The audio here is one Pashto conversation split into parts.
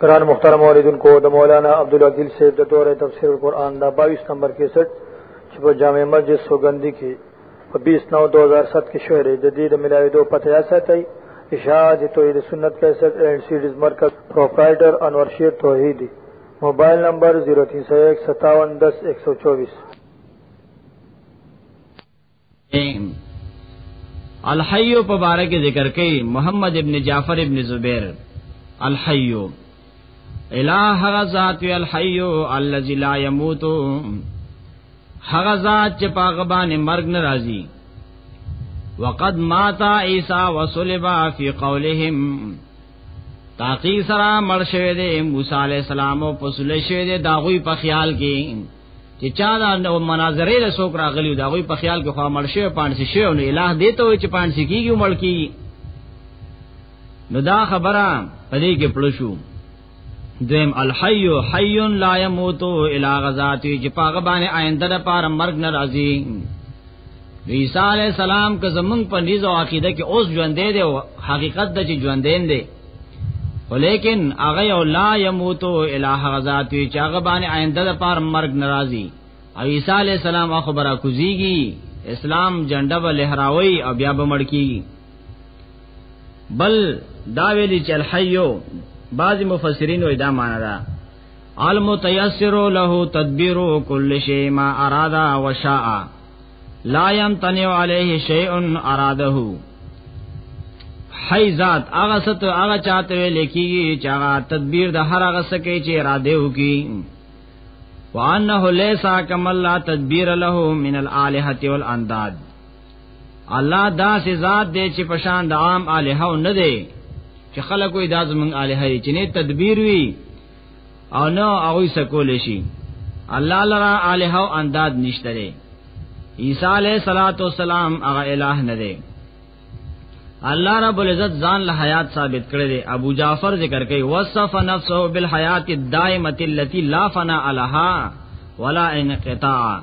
قرآن مخترم والدن کو دا مولانا عبدالعقیل صاحب دا دور تفسیر القرآن دا باویس نمبر کے سٹ چپا جامع مسجد سوگندی کی پا بیس نو دوزار ست کی شعر جدید ملاوی دو پتہ ایسا تای اشاعت توحید سنت کیسٹ اینڈ سیڈیز مرکز پروپرائیٹر انور شیر توحیدی موبایل نمبر 03015710124 الحیو په باره کې ذکر کوي محمد ابن جعفر ابن زبیر الحیو الہ هغه ذات وی الحیو الذی لا یموت هغه ذات چې پاغه باندې مرګ ناراضي وقد مات عیسی وصلب فی قولهم تاقی سره مړ شوی دی موسی علی السلام او پسول شوی دی داغوی په خیال کې چې چا دا مناظره له سوک راغلی دا غوي په خیال کې خو مړ شوی پانسی شوی نو الہ دې ته وي چې پانسی کیږي مړ کیږي نو دا خبره پدې کې پړشو دیم الحی حی لا یموت الا غزاتی چې پاغه باندې آینده د پار مرګ ناراضی عیسی علی السلام که زمون په نيزو عقیده کې اوس ژوندې دی حقیقت د چې ژوندې دی ولیکن هغه یو لا یموتو الہ غزاد وی چې هغه باندې آینده د پار مرګ ناراضي او عیسی علی السلام اخو برا کوزیږي اسلام جنډه به لهراوي او بیا به مړ کیږي بل دا ویلی چې الحیو بعض مفسرین وې دا معنا ده المتيسر له تدبير كل شيء ما ارادا وشاء لا يمتنع عليه شيء اراده حي ذات هغه ست هغه چاته ویل کیږي چې هغه تدبیر د هر هغه سکه چې اراده وکي وانه ليس كما لا تدبير له من الالهه والانداد الله دا سي ذات دې چې پشان د عام الهه نه دی چې خلکو اجازه من الهه چې نه تدبیر وی او نه هغه سکول شي الله لرا الہ او انداد نشته دی عیسی علیہ الصلات والسلام هغه الہ نه دی الله رب العزت ځان له حیات ثابت کړی دی ابو جعفر ذکر کوي وصف نفسه بالحیات الدائمه التي لا فنا لها ولا انقطاع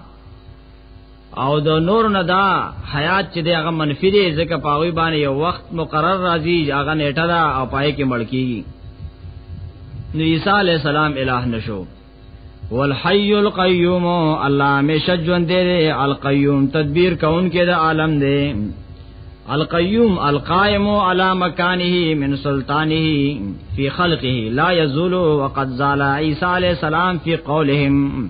او د نور نه دا حیات چې دغه منفي دی ځکه پاوی باندې یو وخت مقرر راځي هغه نیټه ده او پای کې مړ کیږي نو عیسی علی السلام الہ نشو والحی القیوم الله همیشه ژوند دی القیوم تدبیر کون کې د عالم دی القیوم القائم على مکانه من سلطانه فی خلقه لا یزول وقد زال عیسی علیہ السلام فی قولهم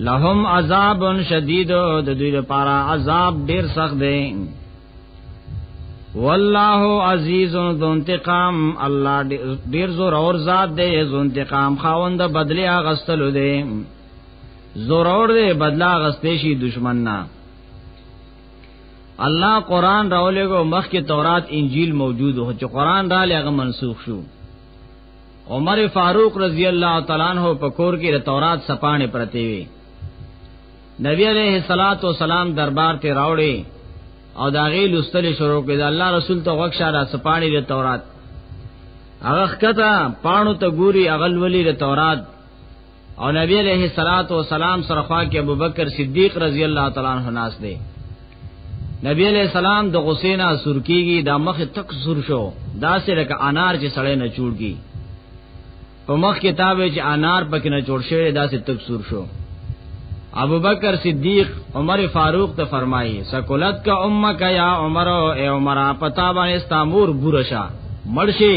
لهم عذاب شدید د دوی لپاره عذاب ډیر سخت دی والله عزیز ذو انتقام الله ډیر زور اور ذات دی ذو انتقام خاوند بدلی اغستلو دی زور اور دی بدلا غستې شي دشمن نه الله قران راولېګو مخکې تورات انجیل موجود و چې قران را لېګه منسوخ شو عمر فاروق رضی الله تعالی عنہ په کور کې د تورات سپانه پرتی وی نبی علیہ الصلات والسلام دربار ته راوړي او دا غي لستل شروع کړي الله رسول ته وښه را سپانه د تورات هغه خطه پانو ته ګوري اغل ولی د تورات او نبی علیہ الصلات والسلام سره خوا کې ابوبکر صدیق رضی الله تعالی عنہ ناس دی نبی علیہ السلام د غسینا سر کیږي د مخ تک سر شو دا سه لکه انار چې سړی نه چوړږي په مخ کتاب چې انار پکې نه جوړ شوی دا سه تک سر شو ابوبکر صدیق عمر فاروق ته فرمایي سکولت کا امک یا عمر او عمر پتا باندې استامور ګورشا مرشي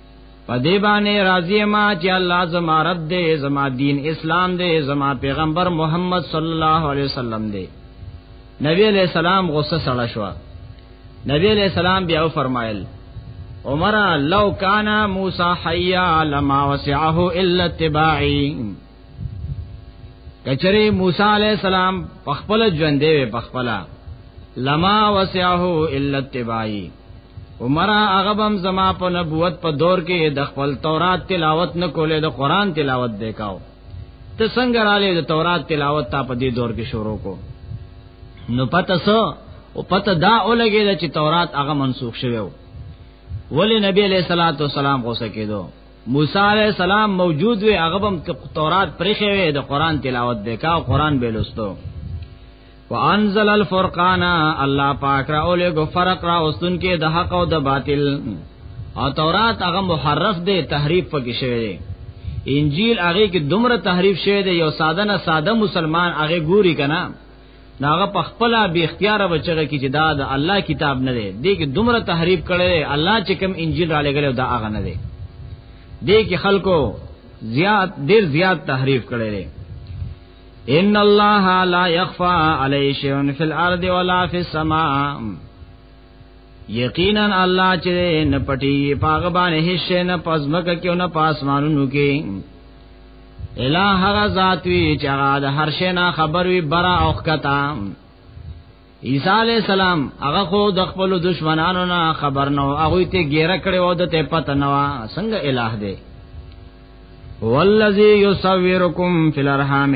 په دې باندې راضی ما چې الله زما رب دې زما دین اسلام دې زما پیغمبر محمد صلی الله علیه وسلم دې نبی علیہ السلام غصه سړه شو نبی علیہ السلام بیا فرمایل عمر لو کان موسی حیا لما وسعه الا اتباعی کچری موسی علی السلام په خپل ژوند دی په خپل لما وسعه الا اتباعی عمر هغه بم زما په نبوت په دور کې د خپل تورات تلاوت نه کولې د قران تلاوت وکاو ته څنګه را لې د تورات تلاوت تا په دې دور کې شروع کو نو پته سو او پته دا اولګې چې تورات هغه منسوخ شوی ولی نبی علیہ الصلوۃ والسلام غوسه کېدو موسی علی السلام موجود وي هغه هم تورات پرخه وي د قران تلاوت وکا او قران به لوستو وانزل الفرقان الله پاک را اولې غو فرق را اوستون کې د حق او د باطل او تورات هغه محرف دی تحریف پکې شوی دی انجیل هغه کې دومره تحریف شوی دی یو ساده نه ساده مسلمان هغه ګوري کنا ناغه په خپل به اختیار بچره کی چې دا د الله کتاب نه دی دې کې دومره تحریف کړي الله چې کوم انجیل را لګل دا هغه نه دی دې کې خلکو زیات ډیر زیات تحریف کړي دي ان الله لا يخفى عليه شيء في الارض ولا في السماء یقینا الله چې نه پټي پاغه باندې هیڅ نه پزمک کې او نه پاسمانونو کې الہ هغه ذات وی چې هغه د هر شی نه خبر وی برا او خطا عیسی علی السلام هغه خو د خپل دشمنانو نه خبر نو هغه ته ګیره کړي او د ته پته نو څنګه الہ دی والذی یصورکم فی الارحام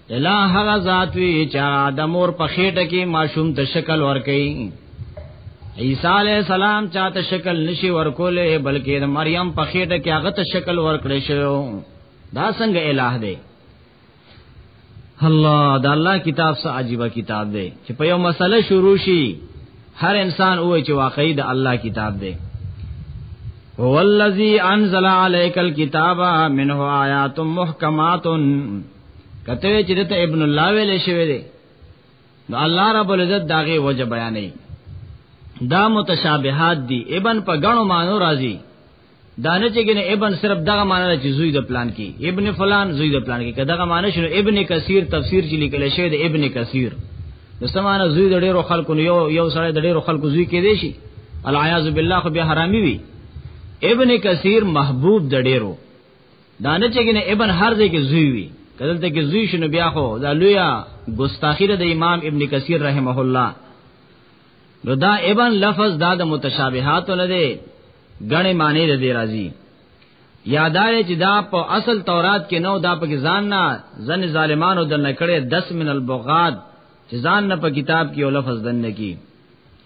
الا هغه ذات وی چې د مور په خېټه کې ماشوم ته شکل ورکړي عیسی علی السلام چاته شکل نشي ورکولې بلکې د مریم په خېټه کې هغه ته شکل ورکړې شو دا څنګه الہ دی الله دا الله کتاب سره عجیب کتاب دی چې په یو مسله شروع شي هر انسان وای چې واقعي د الله کتاب دی هو الذی انزل علیک الکتاب منه آیات محکمات کته چې دته ابن الله ویلې شوی دی نو الله رب العزت داغه وجه بیانې دا متشابهات دي ابن په غنو مانو راضي دانه چې ګنه ابن صرف دغه معنی چې زوی د پلان کې ابن فلان زوی د پلان کې کداغه معنی شنو ابن کثیر تفسیر چې لیکل شوی د ابن کثیر نو سمانه زوی د ډیرو خلکو یو یو سره د ډیرو خلکو زوی کې دی شي العیاذ بالله خو به حرامي وي ابن کثیر محبوب د ډیرو دا نه چې کنه ابن هر ځای کې زوی وي کله ته کې زوی شنو بیا خو دا لویا ګستاخی د امام ابن کثیر رحمه الله نو دا ابن لفظ دا د متشابهات نه دی غنې معنی د دې راځي یادای چې دا په اصل تورات کې نو دا په ځان نه ځن ظالمانو د نکړې 10 من البغاد چې ځان نه په کتاب کې او لفظ دن نه کی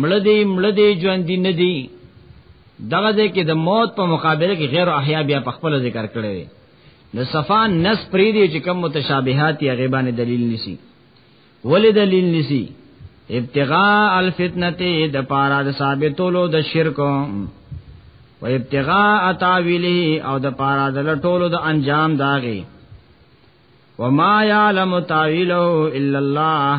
مړه دی مړه دی ژوند دی نه دی دغه ځکه د موت په مقابله کې غیر احیا بیا په خپل ذکر کړی دی د صفا نس پری دی چې کوم متشابهات یا غیبان دلیل نسی ولې دلیل نسی ابتغاء الفتنه د پارا د ثابتولو د شرک و ابتغاء تاویله او د پارا د لټولو د انجام داغي وما يعلم تاویله الا الله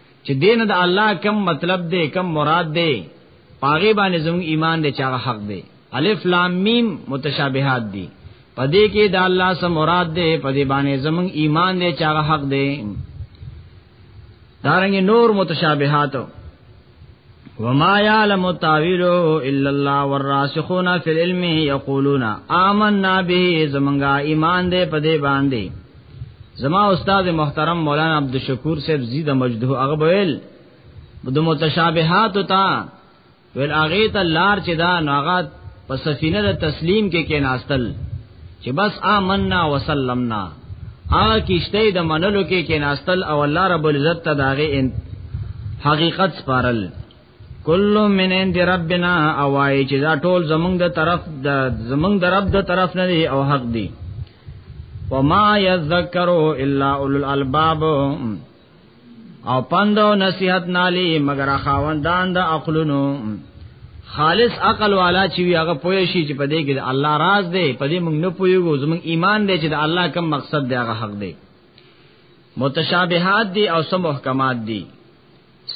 چې دین د الله کم مطلب دی کم مراد دی پاغه باندې زموږ ایمان دی چې هغه حق دی الف لام میم متشابهات دي پدې کې د الله سم مراد دی پدې باندې زموږ ایمان دی چې هغه حق دی دارنګ نور متشابهات وما يعلم تاويله الا الله والراسخون في العلم يقولون آمنا به زمونږه ایمان دې پدې باندې زما استاد محترم مولانا عبدالشکور صاحب زید مجده هغه ویل د متشابهات تا ویل هغه ته لار چې دا ناغه په سفینه د تسلیم کې کې ناستل چې بس آمنا وسلمنا هغه کیشته د منلو کې کې ناستل او الله رب العزت ته داغه حقیقت سپارل کل من عند ربنا اوای چې دا ټول زمونږ د طرف د زمونږ د رب د طرف نه دی او حق دی وما یذکروا الا اولو الالباب او پند او نصیحت نالی مگر خاوندان د عقلونو خالص عقل والا چې وی هغه پوه شي چې پدې کې الله راز دی پدې موږ نه پوهیږو زموږ ایمان دی چې د الله کوم مقصد دی هغه حق دی متشابهات دی او سم محکمات دی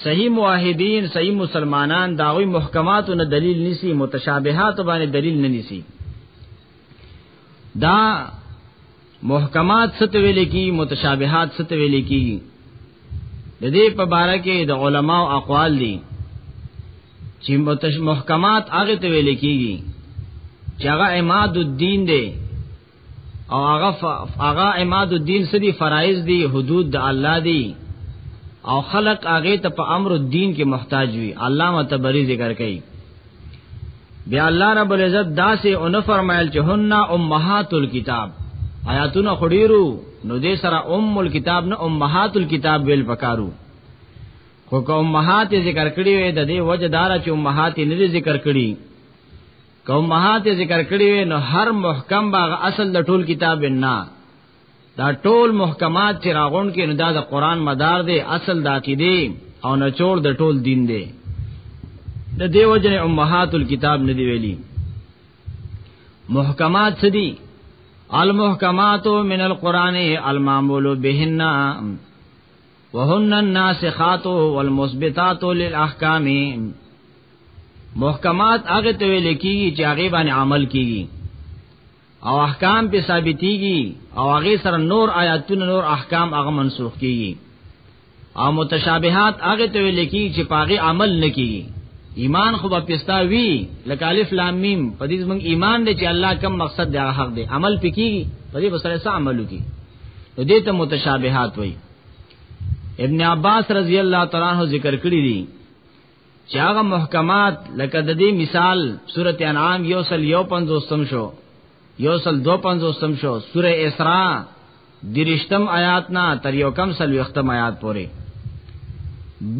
صحیح موحدین صحیح مسلمانان دا غوی محکماتو نه دلیل نیسی متشابهات باندې دلیل نه نیسی دا محکمات ست ویل کی متشابهات ست ویل کی د دې په باره کې د علماو اقوال دي چې محکمات هغه ته ویل کیږي چې هغه عماد الدین دی او هغه هغه عماد الدین سدي فرایض دي حدود د الله دي او خلق هغه ته په امر الدین کې محتاج وي علامه تبری ذکر کوي بیا الله رب العزت داسې اون فرمایل چې هن امهات الكتاب آیاتونه خډیرو نو دې سره ام الكتاب نه امهات الكتاب ویل پکارو خو کوم مهات ذکر کړی وي د دې وجه دار چې مهات نه ذکر کړی کوم مهات ذکر کړی وي نو هر محکم باغ اصل د ټول کتاب نه دا ټول محکمات چې راغون کې نو دا د قران مدار دی اصل د عقیده او نه چور د ټول دین دی د دیو جن امهات الكتاب نه دی ویلي محکمات څه دي المحکمات من القران المعمول بهن وهن الناسخات والمثبتات للاحکام محکمات هغه ته ویل کیږي چې هغه باندې عمل کیږي او احکام په ثابتيږي او هغه سره نور آیاتونه نور احکام هغه منسوخ کیږي او متشابهات هغه ته ویل کیږي چې پاغه عمل نه کیږي ایمان خو په پستا وی لکه الف لام میم په دې موږ ایمان دې چې الله کم مقصد دی حق دی عمل پکې په دې بسره سم عملو کی نو دې ته متشابهات وایي ابن عباس رضی الله تعالی عنہ ذکر کړی دی چې هغه محکمات لکه د دې مثال سورۃ انعام یو سل یو پنځوستم شو یو سل دو پنځوستم شو سورۃ اسراء درشتم آیات نا تر یو کم سل وختم آیات پورې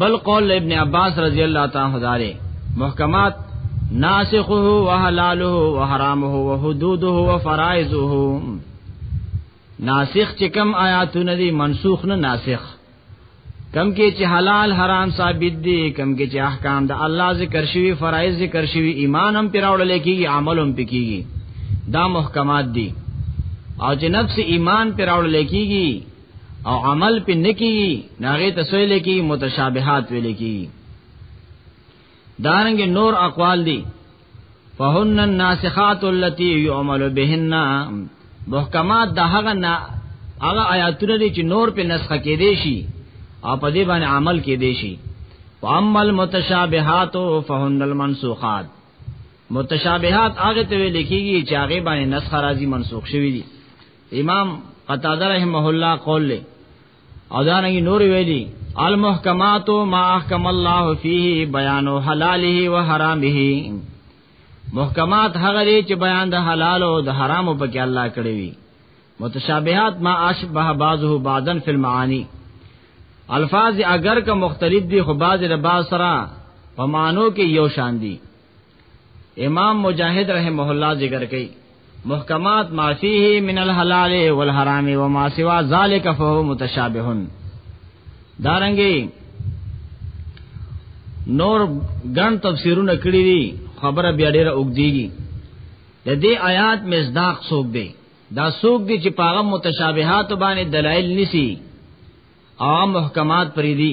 بل قول ابن عباس رضی الله تعالی عنہ محکمات ناسخه وحلاله وحرامه وحدوده وفرائضه ناسخ چې کم آیاتونه دي منسوخ نه ناسخ کم کې چې حلال حرام ثابت دي کم کې چې احکام د الله ذکر شوی فرایض ذکر شوی ایمان هم پیراوړل کېږي عمل هم پکېږي دا محکمات دي او چې نفس ایمان پیراوړل کېږي او عمل پې نکېږي ناغه تسویل کېږي متشابهات ویل کېږي دارنګ نور اقوال دي فهن الناسخات التي يعمل بهن محکمات د هغه نه هغه آیاتونه دي چې نور په نسخه کې دي شي او په دې باندې عمل کې دي شي واما المتشابهات فهن المنسوخات متشابهات هغه ته ویل کېږي چې هغه باندې نسخه راځي منسوخ شوی دي امام قتاده رحمه الله قول له او دا نه نور ویلي المحکمات ما احکم الله فيه بیان حلاله و حرامه محکمات هغه دي چې بیان د حلال او د حرامو په کې الله کړی وي متشابهات ما اشبه بعضه بعضا فی المعانی الفاظ اگر که مختلف دي خو بعض له بعض سره په معنو کې یو شان دي امام مجاهد رحمه الله ذکر کوي محکمات ما فيه من الحلال والحرام وما سوا ذلك فهو متشابه دارنګي نور ګڼ تفسیرونه کړی دي خبره بیا ډیره وګدیږي د دې آیات مصداق څوک دی دا څوک دی چې پاغه متشابهات باندې دلایل نسی او محکمات پری دي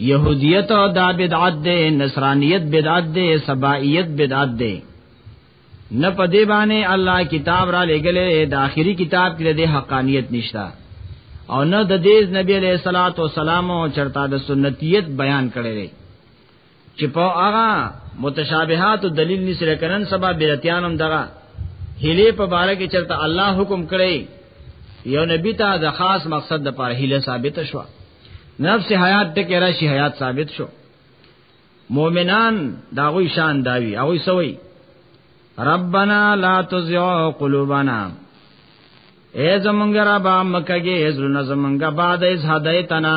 يهوديت دا بدعت ده نصرانيت بدعت ده سبائيت بدعت ده نه په دی باندې الله کتاب را لګلې د آخري کتاب کې د حقانيت نشتا او نه د دې نبی عليه الصلاه والسلام چرتا د سنتيت بیان کړي چې په هغه متشابهات او دلیل نشره کنن سبا بیرتیانم دغه هله په باره کې چرته الله حکم کړی یو نبی ته د خاص مقصد د پاره هله ثابت شو نفس حیات ته کې راشي حیات ثابت شو مؤمنان دا غوي شان داوي هغه سوي ربنا لا تزغ قلوبنا اے زمونږ رب مکه کې زړه زمونږ بعد از هدایتنا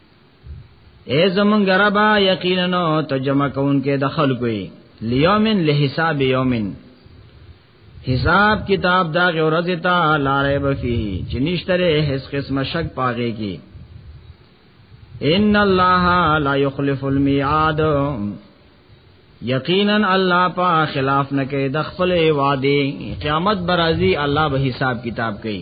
اے زمون غربا یقینا ته جمع کون کې د خلکو لیومن له حساب یومن حساب کتاب دا غورز تا لارې بفي چې نشتره هیڅ قسم شک پاږي کې ان الله لا یخلف المیعاد یقینا الله په خلاف نه کې د خپل وعده قیامت برازي الله به حساب کتاب کوي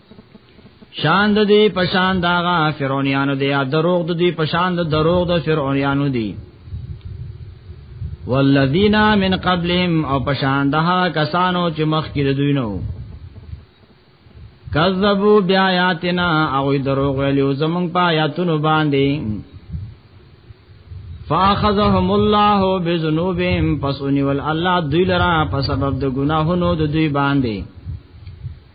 شان د دې پشان داغه فرعونانو دی یا دروغ د دې پشان د دروغ د فرعونانو دی والذین من قبلهم او پشان ده کسانو چې مخکې د دوی نو کذبوا بیااتنا او دروغ ویلو زمون پایاتونو باندې فاخذهم الله بذنوبهم پس ونیول الله دوی لرا په سبب د ګناهونو د دوی باندې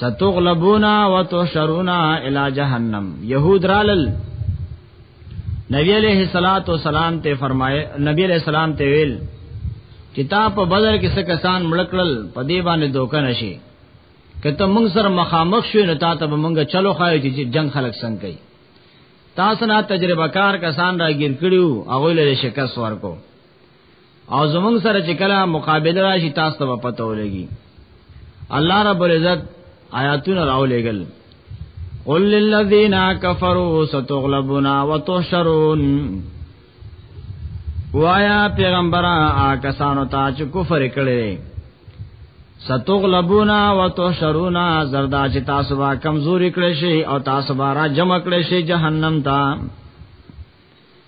ستغلبونا وتحشرونا الى جهنم يهود رالل نبی علیہ الصلات والسلام ته فرمایي نبی علیہ السلام ته ویل کتاب په بدر کې څه کسان مړکړل په دې باندې دوکه نشي کته موږ سره مخامخ شو نه تاسو به موږ چلو خایو چې جنگ خلک څنګه کوي تاسو نه تجربه کار کسان راګیر کړیو هغه له شکست ورکو او زمونږ سره چې کله مقابله راشي تاسو ته پته ولګي الله رب العزت آیاتونه راولېګل قل للذین کفروا ستغلبون وتحشرون وایا پیغمبر آ کسانو ته چې کفر کړي ستغلبون وتحشرون زردا چې تاسو با کمزوري کړی شي او تاسو با را جمع کړی شي جهنم ته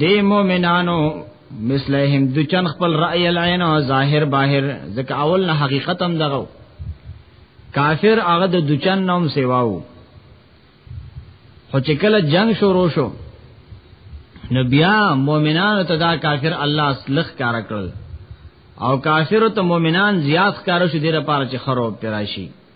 دی مومنانو مثلهم د چن خپل رأی العين او ظاهر باهر ځکه اول نه حقیقت هم دغه کافر هغه د دچن نوم سیواو خو چې کله جنگ شروع شو نو بیا مؤمنانو ته دا کافر الله اصلخ کار کړل او کافر ته مؤمنان زیات کارو شو دې لپاره چې خراب پیراشي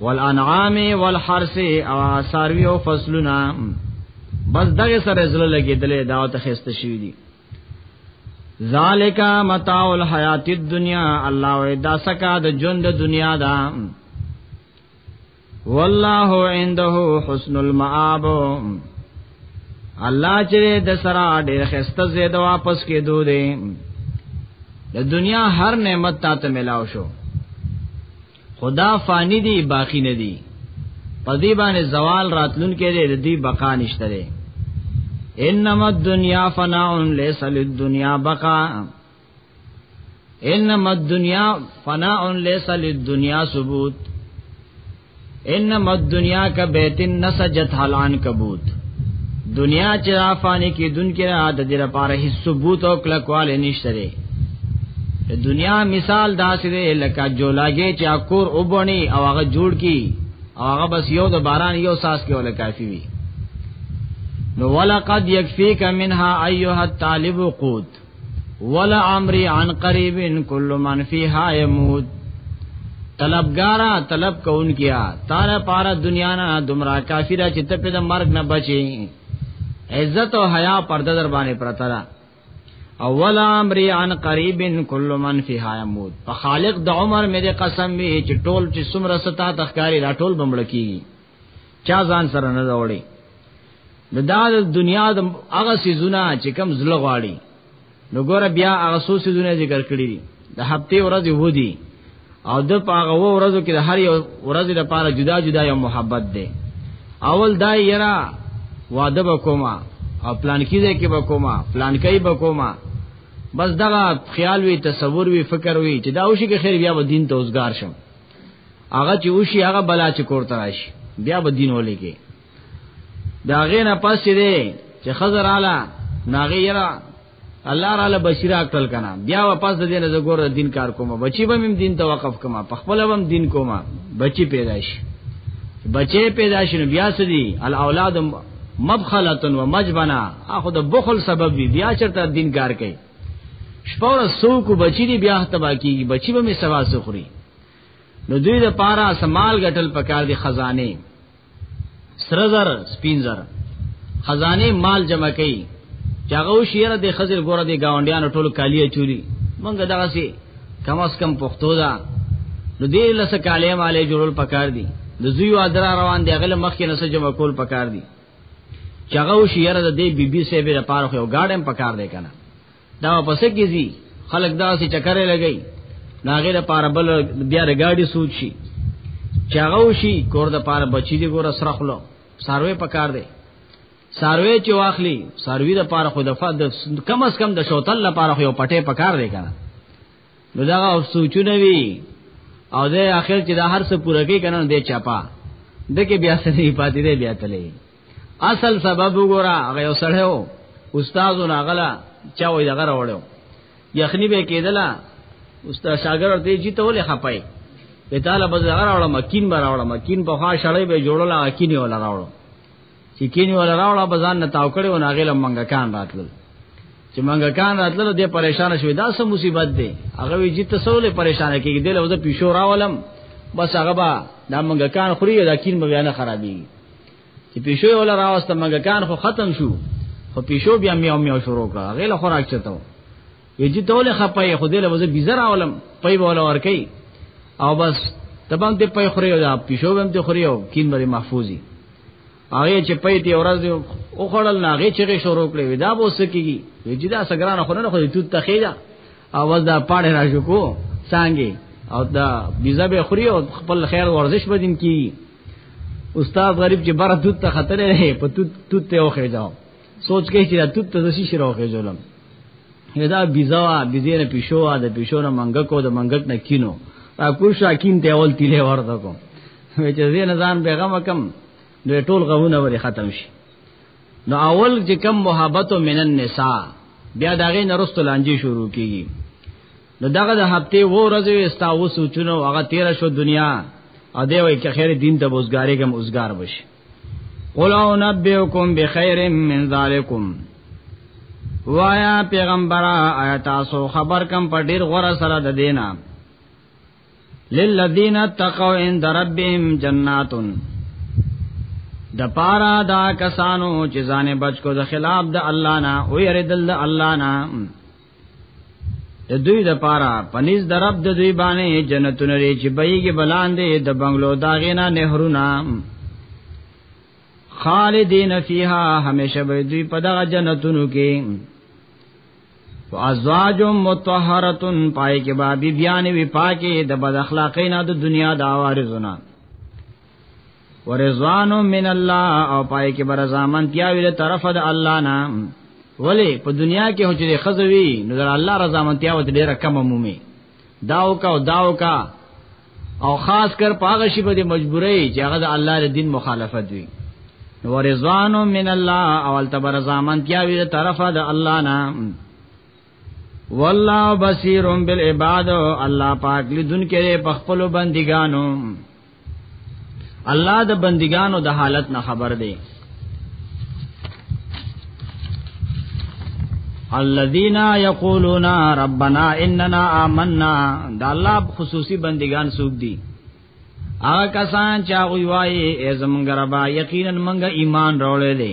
والانعام والحرث او ساروی او فصلنا بس دغه سره زړه لګیدلې دا ته خسته شي دي ذالک متاع الحیات الدنیا الله و دا سکا د ژوند دنیا دا والله عنده حسن المآب الله چې د سره ډېر خسته زید واپس کېدو دي د دنیا هر نعمت ته ملاو شو خدا فانی دی باقی نه دی په دې باندې زوال راتلون کې دی د دې بقا نشته دی انما الدنيا فناء ليس للدنيا بقا انما الدنيا فناء ليس للدنيا ثبوت انما الدنيا كبيت نسجت حلان کبوت دنیا چې افانی کې دن کې را د دې لپاره هیڅ ثبوت او کلکواله نشته دنیا مثال داسې دی لکه جولاګې چې اکور وبونی او هغه جوړ کی او هغه بس یو د باران یو ساس کې ولا کافی وي نو ولقد یکفیک منها ایها الطالب قوت ولا امری عن قریب کل من فیها یموت طلبګارا طلب کون کیا تار پارا دنیا نه دمرا کافی را چې ته په مرګ نه بچي عزت او حیا پرده در باندې پرتره اول امر عن قریب کل من فیها یموت په خالق د عمر مې د قسم وی چې ټول چې سمره ستا تخکاری را ټول بمړ کیږي چا ځان سره نه راوړي نو دا د دنیا د هغه سيزونه چې کم زړه غواړي نو ګوره بیا هغه سو سيزونه ذکر کړی دي د هفته ورځ ودی او د پاغه و ورځو کې د هر یو ورځ لپاره جدا جدا یو محبت دی اول دا یرا واده وکوما او پلان کیږي کې وکوما پلان کوي وکوما بس دغه خیال وی تصور وی فکر وی چې دا اوشي کې خیر بیا به دین ته اوسګار شم هغه چې اوشي هغه بلا چې کوړته راشي بیا به دین ولې کې دا غینه پس دې چې خزر اعلی ناغه یرا الله تعالی بشیر اکل کنا بیا واپس د دین زګور د دین کار کوم بچی به مم دین ته وقف کما په خپل هم دین کوما بچی پیدا شي بچی پیدا شي نو بیا سدي الاولاد مبخله و مجبنا اخو د بخل سبب وی بیا چرته دین کار کوي شپور سو کو بچی دی بیا تبا کیږي بچی به می سوا سخري نو دوی د پارا سمال غټل پکار دي خزانه سره زر سپین زر خزانه مال جمع کړي چاغو شیره د خزر ګوره د گاونډیانو ټول کالی چوری مونږ دغه سي کم اس کم پښتو دا نو دې لسه کالی مالې جوړول پکار دي د زیو ادرا روان دی غل مخ کې نسه جمع کول پکار دي چاغو شیره د دې بي بي سي به لپاره خو ګاډم پکار دی کنه دا پس کې زی خلک دا سي چکرې لګي ناغه د پاره بل بیا د گاډي سوچ شي چاغو شي کور د پاره بچی دی ګور سره خلو ساروي پکار دی ساروي چې واخلي ساروي د پاره خو د فد کم از کم د شوتل لپاره خو پټه پکار دی کنه نو دا او سوچونه وی او د اخر چې دا هر څه پوره کوي کنه دې چاپا دکې بیا سنې پاتې دې بیا تلې اصل سبب وګوره هغه یو سړی وو استاد نه غلا چا وې دغه راوړو یخنی به کېدله استاد شاګرد دې جی ته ولې خپای په طالب زغره وړم کین بر وړم کین په خوا شړې به جوړل اکینه ولا راوړم چې کینی ولا راوړه بزان نه تاو کړي ونه غیله منګه کان راتلل چې منګه کان راتلل دې پریشان شوې دا سم مصیبت دی هغه وی چې تسولې پریشان کېږي دل وځه پیشو راولم بس هغه با دا منګه کان خوري دا کین مګه نه خرابي چې پیشو ولا راوسته منګه کان خو ختم شو خو پیشو بیا میاو میاو شروع کړه غیله خوراک چته وی جی تول خپای خو دې لوزه بيزر اولم پي بوله ور کوي او بس تبان ته پي خوري دا پښو بم ته خوري او کین بری محفوظي هغه چې پي دی ورځ او خړل ناغه چې شروع کړي ودا بو سکیږي وی جی دا سګران خو نه خو ته تخیدا اواز دا پاړه راځو کو څنګه او دا بيزه به خوري او خپل خیر ورزش بدین کی استاد غریب چې بره توت ته خطر نه په توت توت ته اوخه جاو سوچ کې چې اتوب ته شي شروع کې ظلم دا بيزوا بيزې نه پښو ا د پښو نه منګ کو د منګک نه کینو را کو شاکین ته اول تیلې ورته کو چې زه نه ځان بیغم کم د ټول غوونه وري ختم شي نو اول چې کم محبت من النساء بیا داغه نرست لانجی شروع کیږي نو دغه د هفته وو ورځې استا و سوچونه هغه 13 شو دنیا ا دې وای چې خیر دین ته بوزګاری کم اوسګار بشي قل او نبئکم بخیر من ذالکم وایا پیغمبر آیا تاسو خبر کم په ډیر غره سره د دینا للذین اتقوا عند ربهم جنات د پارا دا کسانو چې ځان بچ کو د خلاف د الله نه او یریدل د الله نه د دوی د پاره پنځ د رب د دوی باندې جنتونه لري چې بېګي بلاندې د بنگلو داغینا نهرونه خالدین فیها همیشه به دوی په دغه جنتونو کې وازواج متطهرتن پای کې بابي بیان وی پاکي د بد اخلاقی نه د دنیا د عوارضونه ورزوان من الله او پای کې برزامن تیاوی له طرف د الله نه ولی په دنیا کې هو چې خزوی نو در الله رضامن تیاوت ډیره کم عمومي داو کا او داو کا او خاص کر پاغه شی په مجبورۍ چې هغه د الله د دین مخالفت وي ورزوان من الله اول تبر زامن کیا وی طرف د الله نا والله بصیر بالعباد الله پاک لیدون کې په خپل بندګانو الله د بندگانو د حالت نه خبر دی الذين يقولون ربنا اننا آمنا دا الله خصوصي بندگان سوق دي آ کسان چا وی وای ای زمونږ ربا یقینا مونږ ایمان راولې دي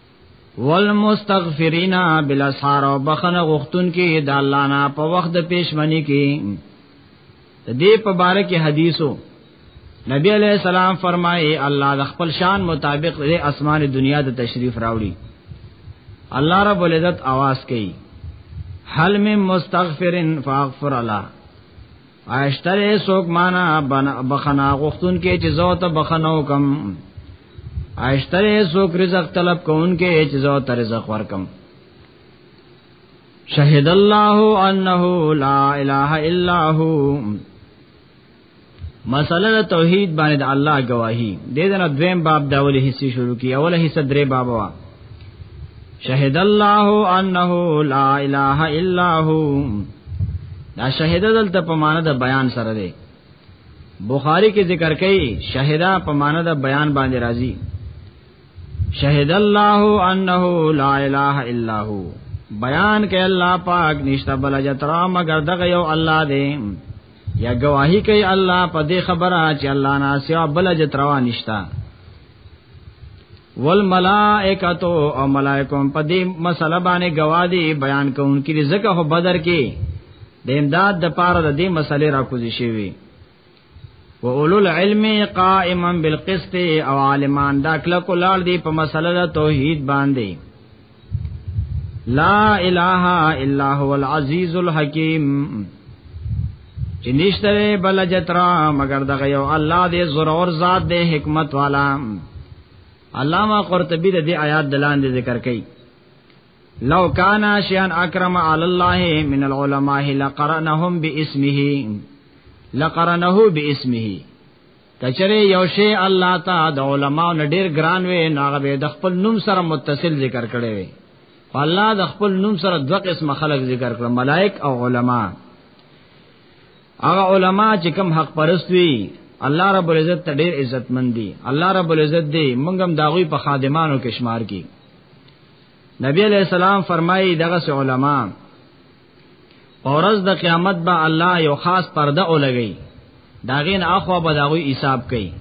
والمستغفرین بالاسحار او بخنه غختون کې د الله نه په وخت د پېشمنی کې د دې په باره کې حدیثو نبی علیہ السلام فرمایي الله د خپل شان مطابق د اسمان دنیا ته تشریف راوړي الله رب العزت आवाज کوي حل من مستغفرن فاغفر الله اشتره سوک مانا بخنا غختون کې چې زو ته بخنو کم اشتره سوک رزق طلب کون کې چې زو ته رزق ورکم شهد الله انه لا اله الا هو مسله توحید باندې الله گواہی دې دنه دویم باب داوله حصے شروع کی اوله حصہ درې باب وا شهد الله انه لا اله الا هو دا شهد دلته په معنا د بیان سره دی بخاری کې ذکر کړي شهدا په معنا د بیان باندې راځي شهد الله انه لا اله الا هو بیان کې الله پاک نشته بل جترا مگر دغه یو الله دی یا گواہی کوي الله په دې خبره چې الله نه سیوا بل جترا نشته والملائکتو او ملائکم په دې مسله باندې گواهی بیان کوونکې دي ځکه هو بدر کې د امداد د پاره د دې مسلې را کوزي شوی و اولو العلم قائما بالقسط او عالمان دا کله کولال دي په مسله د توحید باندې لا اله الا هو العزیز الحکیم چې نشته بل جترا مگر دغه یو الله دې ضرور ذات دې حکمت والا علامہ قرطبی د دې آیات دلان دې ذکر کړي لو کان شیان اکرم علی الله من العلماء لقرنهم باسمه لقرنه باسمه کچره یو شی الله تا د علماو نه ډیر ګران وي نو هغه به د خپل نوم سره متصل ذکر کړي وي الله د خپل نوم سره دوه قسم خلق ذکر کړ ملائک او علما هغه علما چې کم حق پرست وي الله رب العزت ته ډیر عزت مندي الله رب العزت دې موږ هم داوی په خادمانو کې شمار کی نبی علیہ السلام فرمایي دغه علماء اورز د قیامت به الله یو خاص پرده ولګي داغین اخوا به داوی حساب کوي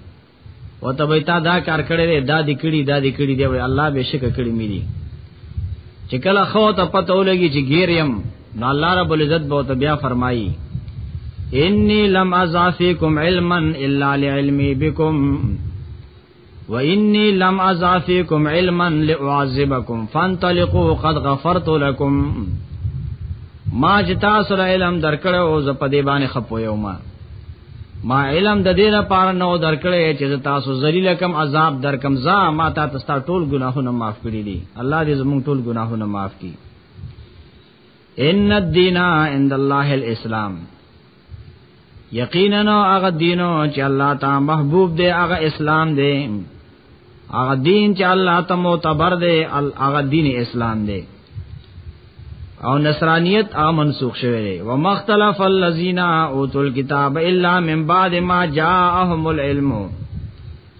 او تبه تا دا کار کړی دی دا دی کړی دا دی کړی دی وای الله به شک کړی مې دي چې کله خو ته پته ولګي چې غیر يم نو الله رب العزت به ته بیا فرمایي انی لم اضافکم علما الا لعلمی بكم و انی لم اضافیکم علما لاعذبکم فانطلقوا قد غفرت لكم ما جتا سره علم درکړو او ز په دې باندې خپویو ما ما علم د دې لپاره نو درکړې چې تاسو ذلیل کم عذاب درکم زا ما تا تاسو ټول ګناهونه معاف کړی دي الله دې زموږ ټول ګناهونه معاف کړي ان الدین عند الله الاسلام یقینا هغه دینو چې الله ته محبوب دی هغه اسلام دی هغه دین چې الله ته معتبر دی هغه دین اسلام دی او نصرانیت آ منسوخ شوه دی و مختلف الذین اوتل کتاب الا من بعد ما جاءهم العلم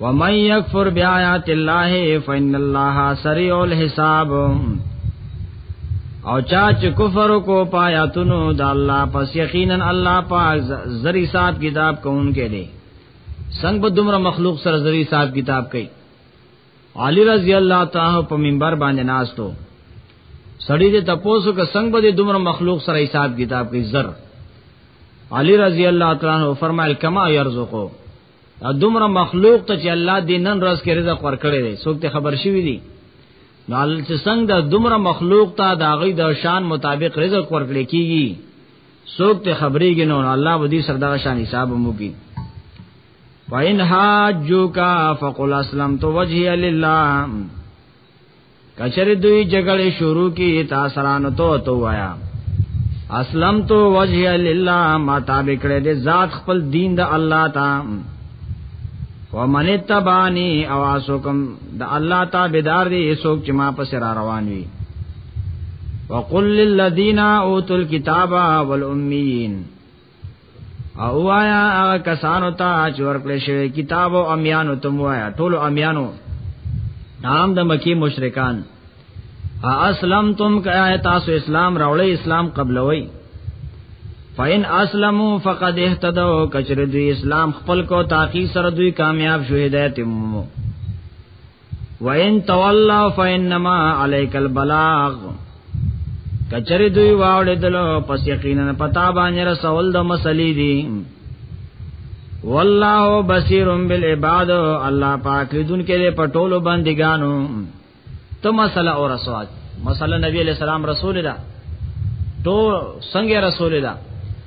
ومن یکفر بیاات الله فإن الله سریع الحساب او چا چې کفر کو پایاتونو د الله پس یقینا الله پاک زری صاحب کتاب کوونکې دی څنګه به دومره مخلوق سره زری صاحب کتاب کوي علی رضی الله تعالی په منبر باندې ناستو سړی دې تپوسو که څنګه به دومره مخلوق سره حساب کتاب کوي زر علی رضی الله تعالی عنہ فرمایل کما يرزقو دومره مخلوق ته چې الله دې نن ورځ کې رزق ورکړي دي څوک ته خبر شي وي دي نو چې څنګه د دومره مخلوق ته د هغه د شان مطابق رزق ورکړي کیږي څوک ته خبرېږي نو الله به دې سردا شان حساب مو کوي وَإِنْ حَاجُّوكَ فَقُلْ أَسْلَمْتُ وَجْهِيَ لِلَّهِ کچر دوی جګړه شروع کی تاسو رانو تو تو وایا اسلم تو وجه لله ما تابع کړه دې ذات خپل دین د الله تا ومن تبانی او اسوکم د الله تابعدار دي اسوک چې ما پس را روان وي وقل للذین اوتل کتاب والامین او وایا هغه کسانو ته چې ورکړل شوی کتاب او امیانو تم وایا ټول امیانو نام د مکی مشرکان اسلم تم کیا تاسو اسلام راولې اسلام قبلوي فین اسلمو فقد اهتدوا کچره دوی اسلام خپل کو تاقی سره دوی کامیاب شو هدایت مو وَإِن تَوَلَّوْا فَإِنَّمَا عَلَيْكَ الْبَلَاغُ کچری دوی واوړېدلو پس یقینا پتا باندې رسول د مسلې دي والله بصیر بالعباد الله پاک دن کې په ټولو بندګانو ته مسله او رسوات مسله نبی علیہ السلام رسول الله تو څنګه رسول الله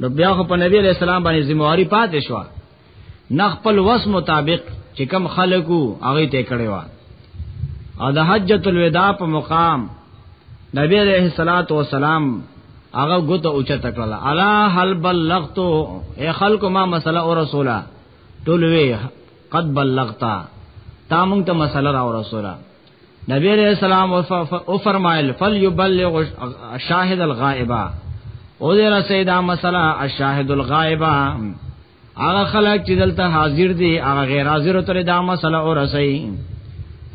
نو بیا خو په نبی علیہ السلام باندې ذمہ واری پاتې شو نه خپل وس مطابق چې کم خلکو هغه ته کړی و او د حجۃ الوداع په مقام نبی علیہ الصلات والسلام هغه ګوت او چت کړل الا هل بلغتو اے خلکو ما مسله او رسولا ټول وی قد بلغتا تا مونږ ته مسله را رسولا نبی علیہ السلام او فرمایل فل یبلغ شاهد الغائبا او دې را سیدا مسله الشاهد الغائبا هغه خلک چې دلته حاضر دي هغه غیر حاضر تر دا مسله او رسي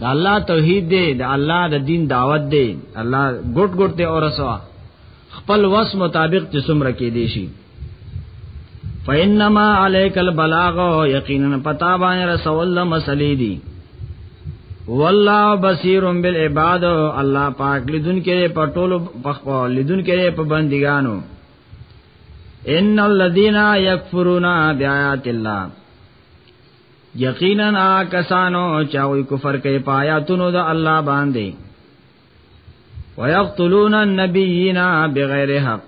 دا الله توحید دی دا الله د دین دعوت دی الله ګټ ګټ ته او رسوا خپل وس مطابق چې څومره کې دی شي فینما علیک البلاغ یقینا پتا باندې رسول مسلې دي والله بصیر بالعباد الله پاک لیدون کې په ټولو په لیدون کې په بندګانو ان الذين يكفرون بآيات الله یقینا کسانو چې وي کفر کوي پایاتونو د الله باندې ويقتلون النبيين بغیر حق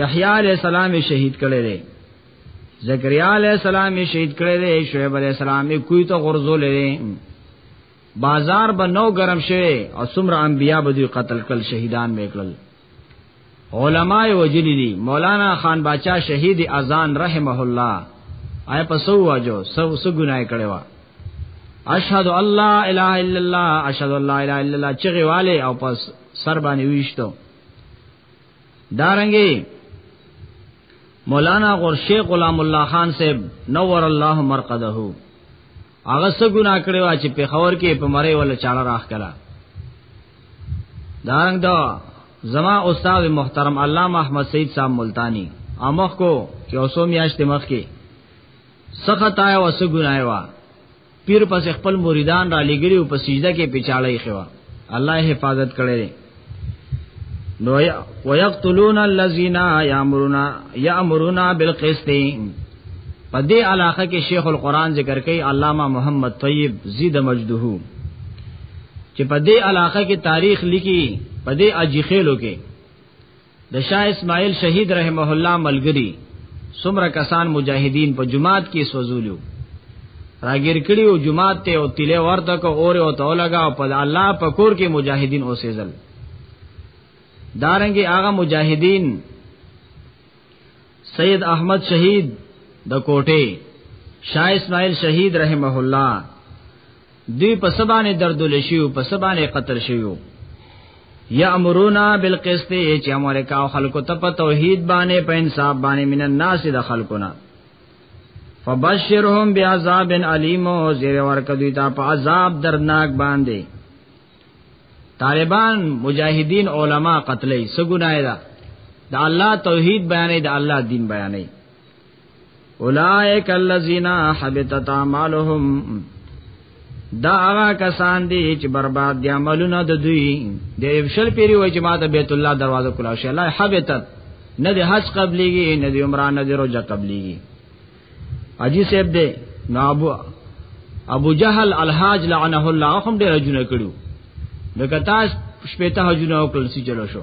یحیی علیہ السلام شهید کړي دي زکریا علیہ السلام شهید کړي دي شعیب علیہ السلام کوی ته غرزول دي بازار به نو گرم شوه او څومره انبیا به دوی قتل کړل شهیدان میکړل علماء وجلی دي مولانا خان باچا شهید اذان رحمه الله آیا پسو واجو سو سو ګناي کړي وا اشهد الله اله الا الله اشهد الله اله الا الله چغي والے او پس سر باندې ویشتو دارنګي مولانا غور شیخ غلام الله خان صاحب نور الله مرقده هغه څه ګناه کړی و چې په خور کې په مړې ولا چاړه راخ کړه دارنګ دا زما استاد محترم علامه احمد سید صاحب ملتانی امخ کو چې اوسو میاشت مخ کې سخت آیا وسو ګناه و پیر پس خپل مریدان را لګری او په سجده کې پیچاړی خوا الله حفاظت کړی نو ويقتلون الذين يأمرون يأمرون بالقسط په دې علاقه کې شیخ القرآن ذکر کوي علامه محمد طیب زید مجدهو چې په دې علاقه کې تاریخ لیکي په دې اجیخېلو کې د شاه اسماعیل شهید رحمه الله ملګری سمره کسان مجاهدین په جماعت کې سوزولیو راګیر کړي او جماعت ته او تله ورته کو اور او تو لگا او په الله پکور کې مجاهدین اوسېزل دارنګي هغه مجاهدین سید احمد شهید د کوټه شاه اسماعیل شهید رحمه الله دوی په سبانه دردول شي او په سبانه قتل شي یامرونا بالقسط چې امر کاو خلکو ته په توحید باندې په انصاف باندې من الناس د خلقنا فبشرهم بعذاب الیم او زیر ورکدی تا په عذاب درناک باندې طالبان مجاهدین علما قتلې سګونای دا د الله توحید بیانې د الله دین بیانې اولائک الذین حبطت اعمالهم دا هغه کسان دي چې برباد دي عملونه د دوی د افشل پیری وای چې ماته بیت الله دروازه کلا شي الله حبطت نه د حج قبليږي نه د عمره نه د روزه قبليږي اجي صاحب دې نو ابو ابو جهل الحاج لعنه الله هم ډېر جنہ کړو د کتاس شپته حجونه وکړل سي چلو شو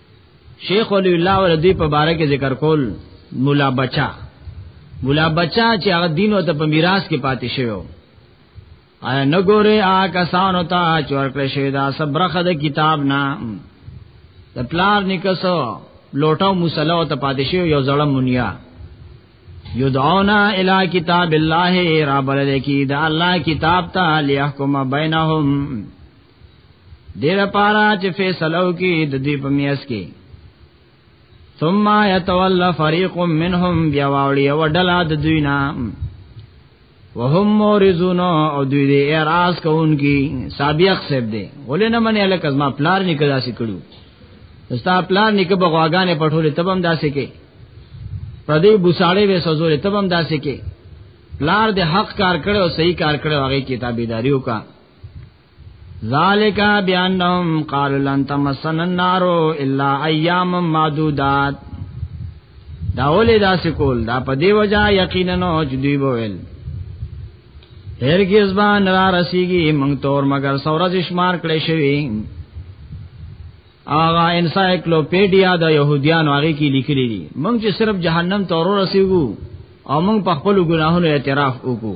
شیخ ولی الله ول دی په باره کې ذکر کول مولا بچا مولا بچا چې هغه دین او ته په میراث کې پاتې شوی آیا نګوره آ کسانو ته چې ورکړې شوی دا صبرخه د کتاب نه د پلار نکسو لوټاو مصلا او ته پاتې شوی یو ظلم منیا یدعونا الی کتاب الله رب الکی دا الله کتاب ته لیحکم بینهم دیر پارا چې فیصلو کې د دې په میاس کې ثم يتولى فريق منهم بیا واوړي او ډلا د دوی نه وهم مورزون او دوی دې اعتراض کوونکی سابق سب دې ولې نه منې الک ازما پلار نکدا سي کړو ستا پلار نک بغواګانې پټولې تبم داسې کې پردې بوساړې وې سوزولې تبم داسې کې پلار دې حق کار کړو صحیح کار کړو هغه کتابیداریو کا ذالک بیانهم قال لن تمسن النار الا ایام معدودات دا ولې دا سکول دا په دی وجہ یقینا نو چې دی وویل هرګز باندې را رسیږي مونږ تور مگر سورج شمار کړی شوی آغا انسایکلوپیډیا د يهوديانو هغه کې لیکلي دي مونږ چې صرف جهنم تورو رسیږو او مونږ په خپل ګناهونو اعتراف وکړو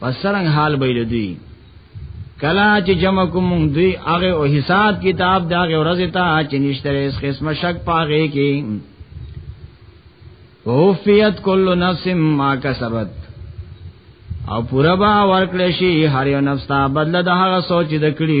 پس سرنګ حال به لدی کلا چې جمع کوم دوی هغه او حساب کتاب دا هغه ورځ ته چې نشته اس قسمه شک پاغه کې وفیت کل نفس ما کسبت او پورا با ورکړې شي هر یو نفس ته بدله د هغه سوچ د کړی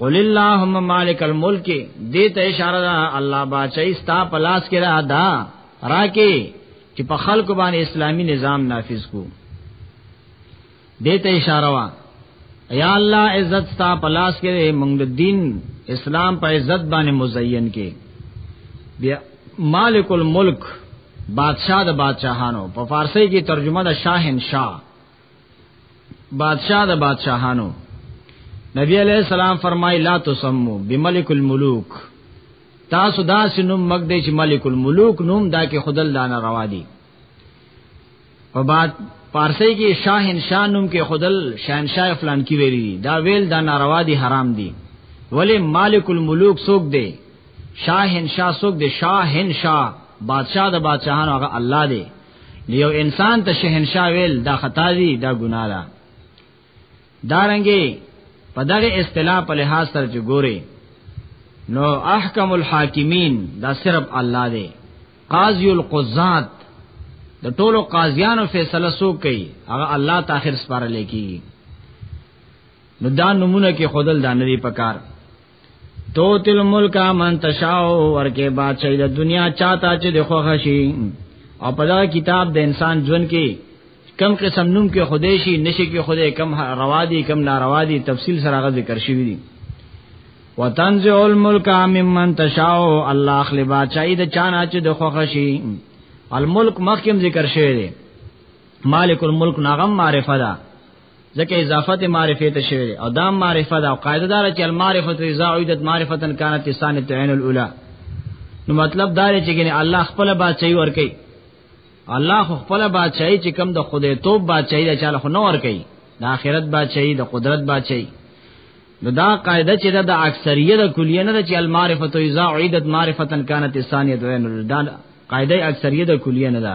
قل اللهم مالک الملک دې ته اشاره ده الله بادشاہي ستا پلاس کې را دا راکې چې په خلق باندې اسلامی نظام نافذ کو دې ته اشاره وا یا الله عزت ستا پلاس کې موږ د دین اسلام په عزت باندې مزین کې بیا مالک الملک بادشاہ د بادشاہانو په فارسی کې ترجمه د شاهنشاه شاه بادشاہ د بادشاہانو نبی علیہ السلام فرمای لا تسمو بملک الملوک تاسو دا سنم مګ دی چې ملک الملوک نوم دا کې خدل دانه روا دی په بعد پارسی کې شاهنشاه نوم کې خدل شاهنشاه فلان کې ویری دی دا ویل دا ناروا دی حرام دی ولی مالک الملوک سوک دی شاهنشاه سوک دی شاهنشاه بادشاہ د بادشاہانو هغه الله دی یو انسان ته شهنشاه ویل دا خطا دی دا ګناه ده دارنګي په دغه اصطلاح په لحاظ سره چې ګوري نو احکم الحاکمین دا صرف الله دی قاضی القضات د ټولو قاضیانو فیصله سو کوي هغه الله ته اخر سپارل کیږي نو دا نمونه کې خودل دا ندی پکار تو تل ملک من تشاو ورکه بادشاہی د دنیا چاته چې د خوښ شي او په دا کتاب د انسان ژوند کې کم قسم نوم کې خدای شي نشي کې خدای کم روا دي کم ناروا دي تفصیل سره غو ذکر شوی دي وتنزع الملک ممن تشاو الله خلی بادشاہی د چانه چې د خوښ شي الملک مخکم ذکر شوی دی مالک الملک ناغم معرفه ده ځکه اضافت معرفه ته شوی او دا معرفه دا قاعده دار چې المعرفه اذا عیدت معرفه کانت لسان تعین الاولى نو مطلب دا دی چې ګنې الله خپل بادشاہي ور کوي الله خپل بادشاہي چې کم د خدای توپ بادشاہي د چاله خو نه ور کوي د آخرت بادشاہي د قدرت بادشاہي نو دا قاعده چې دا د اکثریه د کلیه نه چې المعرفه اذا عیدت معرفه کانت ثانیه دوه دا قاعده اکثریه د کلیه نه ده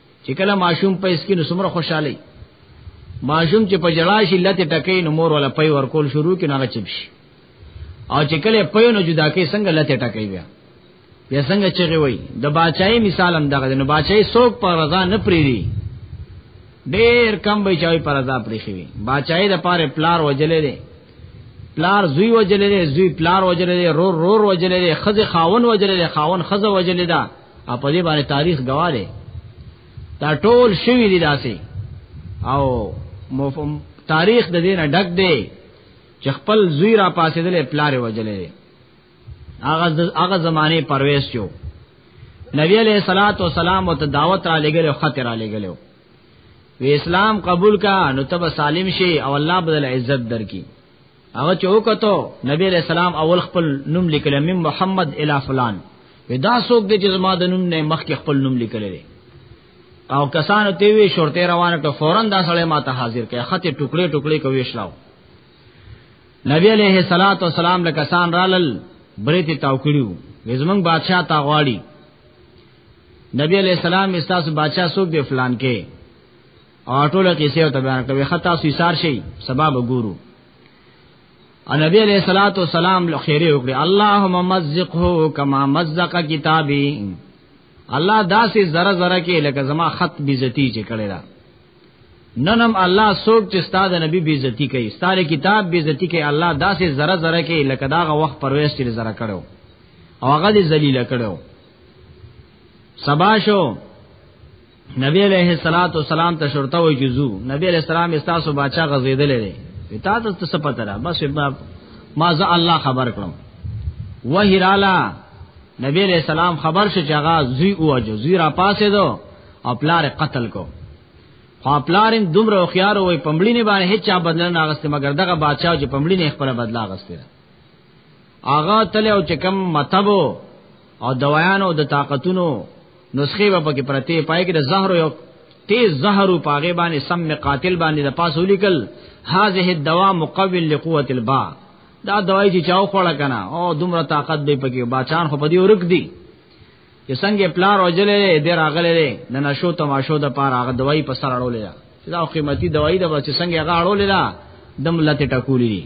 چې کله ماشوم په اسکی نو سمره خوشحالي ماشوم چې په جړا شي لته ټکې نو مور ولا پي ورکول شروع کړي نه چپ شي او چې کله پي نو جدا کې څنګه لته ټکې بیا بیا څنګه چغي وای د باچای مثال هم دغه نو باچای څوک پر رضا نه پریری ډیر کم به چای پر رضا پری شي باچای د پاره پلار وجلې دي پلار زوی وجلې دي زوی پلار وجلې دي رور رور وجلې دي خزه خاون وجلې دي خاون خزه وجلې ده په دې باندې تاریخ گواه دی دا ټول شوی دی داسې او مفهوم تاریخ د دینه ډک دی چې خپل زوی را پاسېدلې پلار وجلې هغه هغه زمانه پرويز شو نبی علیہ الصلات والسلام ته دعوت را لګلو خطر را لګلو وی اسلام قبول کا نو تب سالم شي او الله بدل عزت درکې هغه چوکتو نبی علیہ السلام اول خپل نوم لیکل مم محمد الی فلان دا څوک د جزما د نوم نه مخکې خپل نوم لیکل دي او کسانو ته وی شورته روانه ته فورن دا سړی ماته حاضر کړي خطه ټوکړي ټوکړي کوي شلاو نبی علیہ الصلات والسلام له کسان رالل بریت تاو کړیو زمنګ بادشاہ تا غواړي نبی علیہ السلام استاس بادشاہ سوق دی فلان کې اټوله کې سیو ته بیان کوي خطا سیسار شي سبب ګورو نبی علیہ الصلوۃ والسلام له خیره وکړي اللهم مزقه کما مزق کتابي الله داسې زره زره کې لکه زما خط بیزتی چې کړي دا ننم الله سوک چې استاد نبی بیزتی کوي ستاره کتاب بیزتی کوي الله داسې زره زره کې لکه داغه وخت پرويش چې زره کړو او هغه ذلیل کړو سبا شو نبی علیہ الصلات والسلام ته شرطه وای چې زو نبی علیہ السلام استاسو بچا غزیدل لري پتا ته څه پته را بس ما ز الله خبر کړم وحی رالا نبی علیہ السلام خبر شو چې هغه زوی اوجو زوی را پاسې دو او پلار قتل کو خو پلارم دومره خيار وي پمړی نه باندې هیڅ چا بدل نه اغسته مګر دغه بادشاہ چې پمړی نه خپل بدلا اغسته هغه تل او چې کم مطلب او دوايانو د طاقتونو نسخه به پکې پرته پای کې د زهر یو تیز زهر او پاغه باندې سم قاتل باندې د پاسو لیکل هاذه الدوا مقوی لقوه البا دا دوايي چې چاو خوړه کنه او دومره طاقت به پکې باچان خو پدی ورک دی چې څنګه پلار اوجلې دې راغلې نه نشو تماشو د پار هغه دوايي په سر اړولې دا قیمتي دوايي د بچ څنګه هغه اړولې ده د ملت ټکولې دي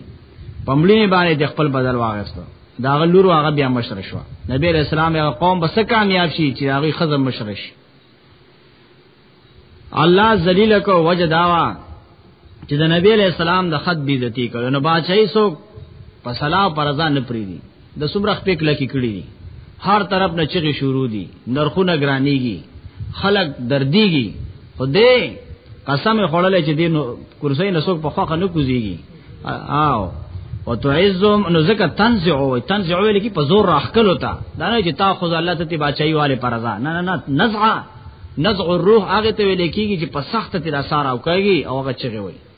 پمړې باندې د خپل بدل واغستو دا غلور هغه بیا مشر شو نبی رسول الله هغه قوم بس کامیاب شي چې هغه خزه مشر شي الله ذلیل کو وجه داوا چې د نبی علیہ السلام د خط بیزتی کړو نو بادشاہي سو په صلاح پر ځان نه پریدي د څومره خپې کلکې کړي دي هر طرف نه چغې شروع دي نرخونه ګرانیږي خلک دردیږي خو دې قسم خوړلې چې دې کرسۍ نه څوک په خوخه نه کوزيږي او او تعزهم نو زکه تنزع او تنزع ویل کی په زور راخکل وتا دا نه چې تا خو الله ته تی بچای والے پرزا نه نه نه نزع نزع الروح هغه ته ویل کیږي چې په سخت تیر اثر او کوي او هغه چغي وي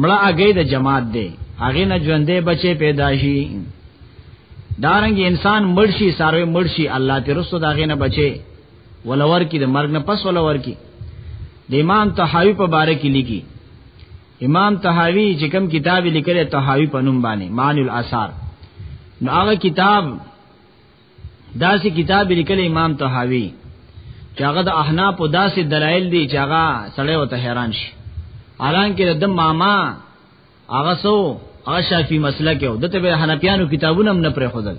مړه اگې د جماعت دی هغه نه ژوندې بچي پیدا شي دارنګ انسان مرشي ساروي مرشي الله ته رسو داغه نه بچي ولور کی د مرګ نه پس ولور کی د امام طحاوی په باره کې لیکي امام طحاوی چې کوم کتاب لیکل طحاوی په نوم باندې معنی الاثار نو هغه کتاب داسې کتاب لیکل امام طحاوی چې هغه د احناف او داسې دلایل دي چې هغه سړی وته حیران شي حالانکه د ماما هغه سو هغه شافعي مسله کې و دته به حنفیانو کتابونه هم نه پرې خدل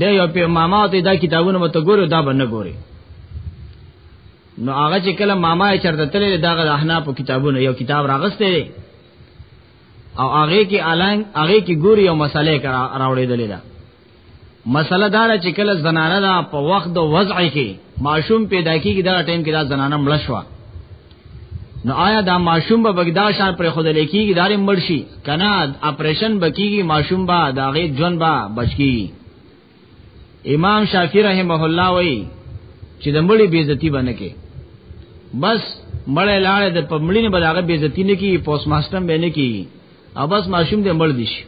د یو په ماما ته دا کتابونه مت ګورو دا به نه ګوري نو هغه چې کله ماما یې چرته تللی دا غ احناف کتابونه یو کتاب راغسته او هغه کې الان هغه کې ګوري او مسالې کرا راوړې دلې دا مسله دا چې کله زنانه دا په وخت د وضع کې ماشوم پیدا کیږي دا ټیم کې دا زنانه مړ شوه نو آیا دا ماشوم به بغدا شان پر خود لیکيږي دارې مرشي کنه اپریشن بکیږي ماشوم به داغه جون به بچکی امام شافعی رحمه الله وای چې د مړي بیزتی باندې کې بس مړې لاړې د پمړي نه بلاغه بیزتی نه کی پوس ماستم به نه کی او بس ماشوم دې مړ دي شي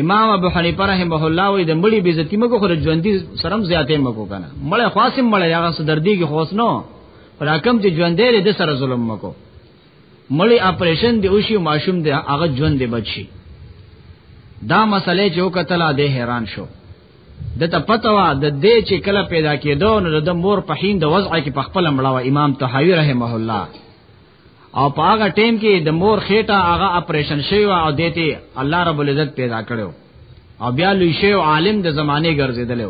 امام ابو حنیفه رحمه الله وای د مړي بیزتی مګو خو ژوندۍ سرم زیاتې مګو کنه مړې خاصم مړې هغه سدردیږي خوسنو پر حکم چې ژوندې دې سره ظلم مګو مړی اپریشن دی وشي ماشوم دی هغه ژوند دی بچي دا مسئله چې وکتل دی حیران شو د ته پته وا د دې چې کله پیدا کېدو نو د مور په حین د وضع کې په خپل مړاو امام طحاوی رحمه الله او په هغه ټیم کې د مور خېټه هغه اپریشن شوی او دیته الله رب العزت پیدا کړو او بیا لوی شی او عالم د زمانه ګرځیدل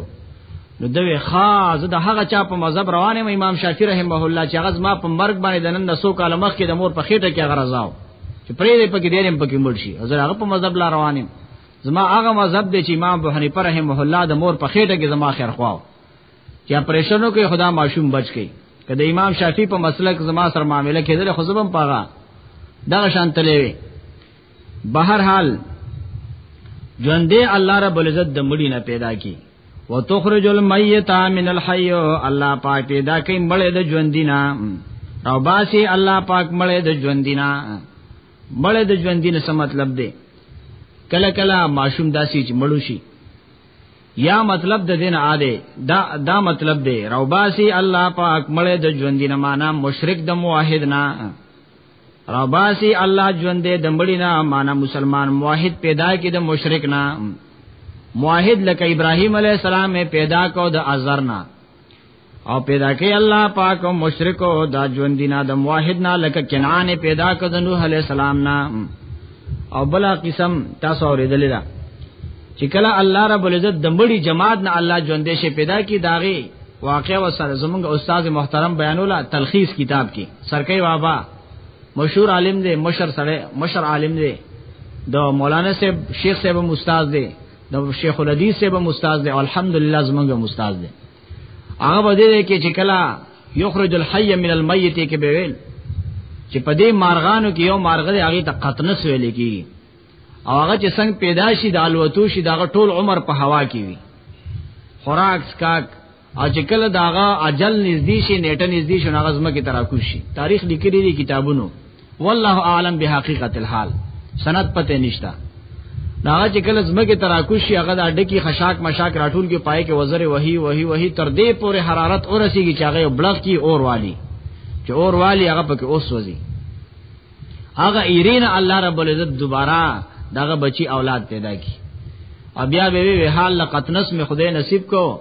نو دوی خاص د هغه چا په مذهب روانه امام شافعی رحمه الله چې هغه ما په مرګ باندې د نن د سو کال مخ کې د مور په خېټه کې غرزاو چې پرې دې پکې دېرم پکې مړ شي او زه هغه په مذهب لا روانم زما هغه مذهب دی چې امام ابو حنیفه رحمه الله د مور په خېټه کې زما خیر خواو چې اپریشنو کې خدا ماشوم بچ کړي کله امام شافعی په مسلک زما سره معاملې کېدل خو زبم پاغه دا شان تلوي بهر حال ژوندې الله رب العزت د مړی نه پیدا کی وتخرج المیت من الحی الله پاک پیدا کوي مړې د ژوندینا او باسی الله پاک مړې د ژوندینا مړې د ژوندینه څه مطلب دی کله کله ماشوم داسي چې مړو شي یا مطلب د دین عاده دا دا مطلب دی روباسی الله پاک مړې د ژوندینه معنا مشرک د موحد نه رباسی الله ژوند دې دمبړینا معنا مسلمان موحد پیدا کې د مشرک نه موحد لکه ابراهیم علی السلام پیدا کو د ازر نه او پیدا کې الله پاک او مشرکو دا ژوند دینا د موحد نه لکه کنعان پیدا کو د نوح علی السلام نه او بل قسم تاسو اوریدل دا چې کله الله رب العزت د مړي جماعت نه الله ژوندې شي پیدا کی داغي واقع و سره زمونږ استاد محترم بیانولا تلخیص کتاب کې سرکې بابا مشهور عالم دی مشر سره مشر عالم دی د مولانا صاحب شیخ صاحب استاد دی د شیخ الحدیث صاحب استاد دی الحمدلله زمونږ استاد دی هغه به دې کې چې کلا یخرج الحی من المیت کې به ویل چې په دې مارغانو کې یو مارغ دی هغه ته قطنس ویل کی او هغه چې څنګه پیدا شي د الوتو شي دغه ټول عمر په هوا کې وي خوراک سکاک او چې کله داغه اجل نږدې شي نیټه نږدې شي هغه زما کې تراکوشي تاریخ لیکلي دي کتابونو والله اعلم بحقیقت الحال سند پته نشتا دا چې کله زمګه تراکوشي هغه د ډکی خشاک مشاک راټول کې پای کې وزره وਹੀ وਹੀ وਹੀ تر دې پورې حرارت اور رسیږي چې هغه بلغ کی اور والی چې اور والی هغه پکې اوس وځي هغه ایرین الله رب العزت دوباره دغه بچی اولاد پیدا کی او بیا به وی حال لقتنس می خدای نصیب کو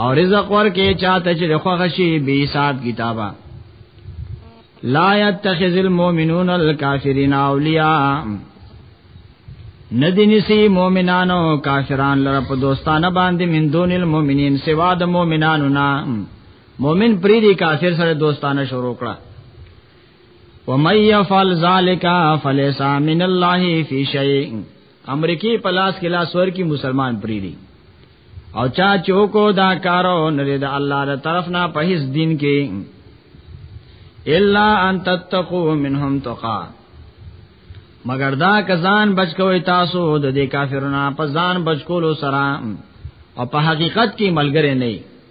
او رزق ورکه چاته چې خوښ شي به حساب کتابه لا يتخذ المؤمنون الكافرين اولياء ندنسی مومنانو کافران لره په دوستانه باندې من دون المؤمنین سوا د مومنانو نه مومن پری دی کافر سره دوستانه شروع کړه ومن يفعل ذلك فليس من الله في شيء امریکای په لاس کې لاس ور کې مسلمان پری دي او چا چوکو دا کارو نه د الله تر طرف نه په هیڅ دین کې الا ان تتقوا منهم تقا مگر دا کزان بچ کوي تاسو د دې کافرونو په ځان بچ کولو سره او په حقیقت کې ملګری نه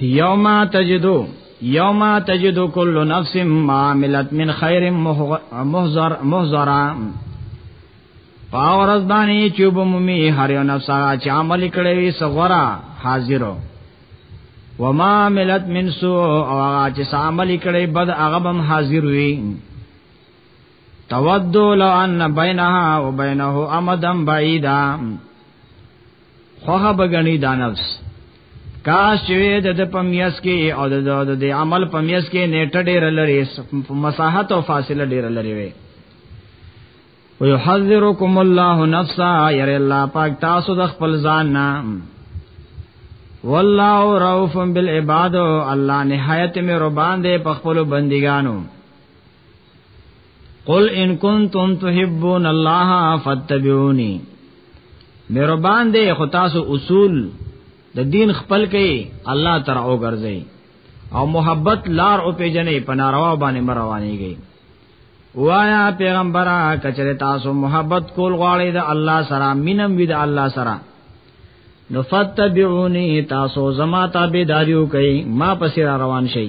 یوم تجدو یوم تجدو کل نفس ما عملت من خیر محضر محضرا پاورز باندې چې بومي هر یو نفس چې عمل کړی وي صغرا حاضرو وما عملت من سو او چې عمل کړی بد هغه بم حاضر وي تودو لو ان بینها و بینه امدن بعیدا خوخه بغنی دا نفس کاش چې د د پمیس کې او د د عمل پمیس کې نیټه ډېر لري مساحت او فاصله ډېر لري وي ويحذركم الله نفسا ير الله پاک تاسو د خپل ځان نه والله رؤوف بالعباد الله نهایت مې ربان دې په خپل بندګانو قل ان کنتم تحبون الله فاتبعوني میرو باندې خو تاسو اصول د دین خپل کې الله تر او ګرځي او محبت لار او پیجنې پناروا باندې مروانيږي وایا پیغمبره کچره تاسو محبت کول غواړئ د الله سره مینم وی د الله سره نو فتبعونی تاسو زما تابعداریو کوي ما پسې روان شئ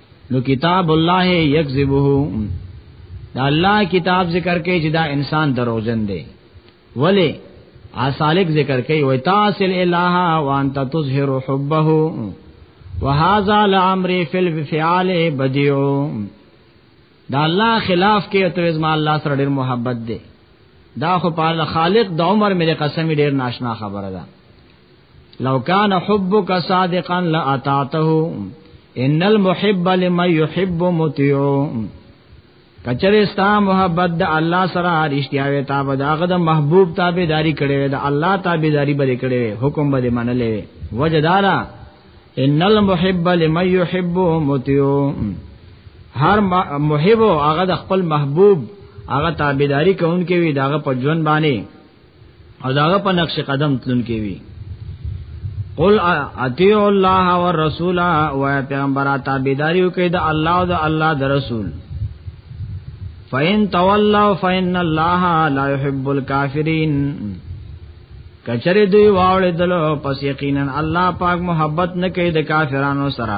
نو کتاب الله یکذبه دا الله کتاب ذکر کوي چې دا انسان دروغجن دی ولی اصالک ذکر کوي وای تاسل الہ وانت تظهر حبه وهذا الامر فی الفعال بدیع دا الله خلاف کې ته زما الله سره ډیر محبت دی دا خو په خالق د عمر مې قسم ډیر ناشنا خبره ده لو کان حبک صادقا لاتاته ان المحب لمن يحب مطيع کچره ستا محبت د الله سره رښتیا وي تا به داغه د محبوب تابعداري کړي وي د الله تابعداري به کړي وي حکم به منلې وي وجدارا ان المحب لمن يحب مطيع هر محب هغه د خپل محبوب هغه تابعداري کوونکې وي داغه په ژوند باندې او داغه په نقش قدم تلون کې وي قل اطیع الله والرسول و پیغمبر تابعداریو کې د الله او د الله د رسول فین تولوا فین الله لا يحب الكافرین کچره دوی واوړې دلو پس یقینا الله پاک محبت نه کوي د کافرانو سره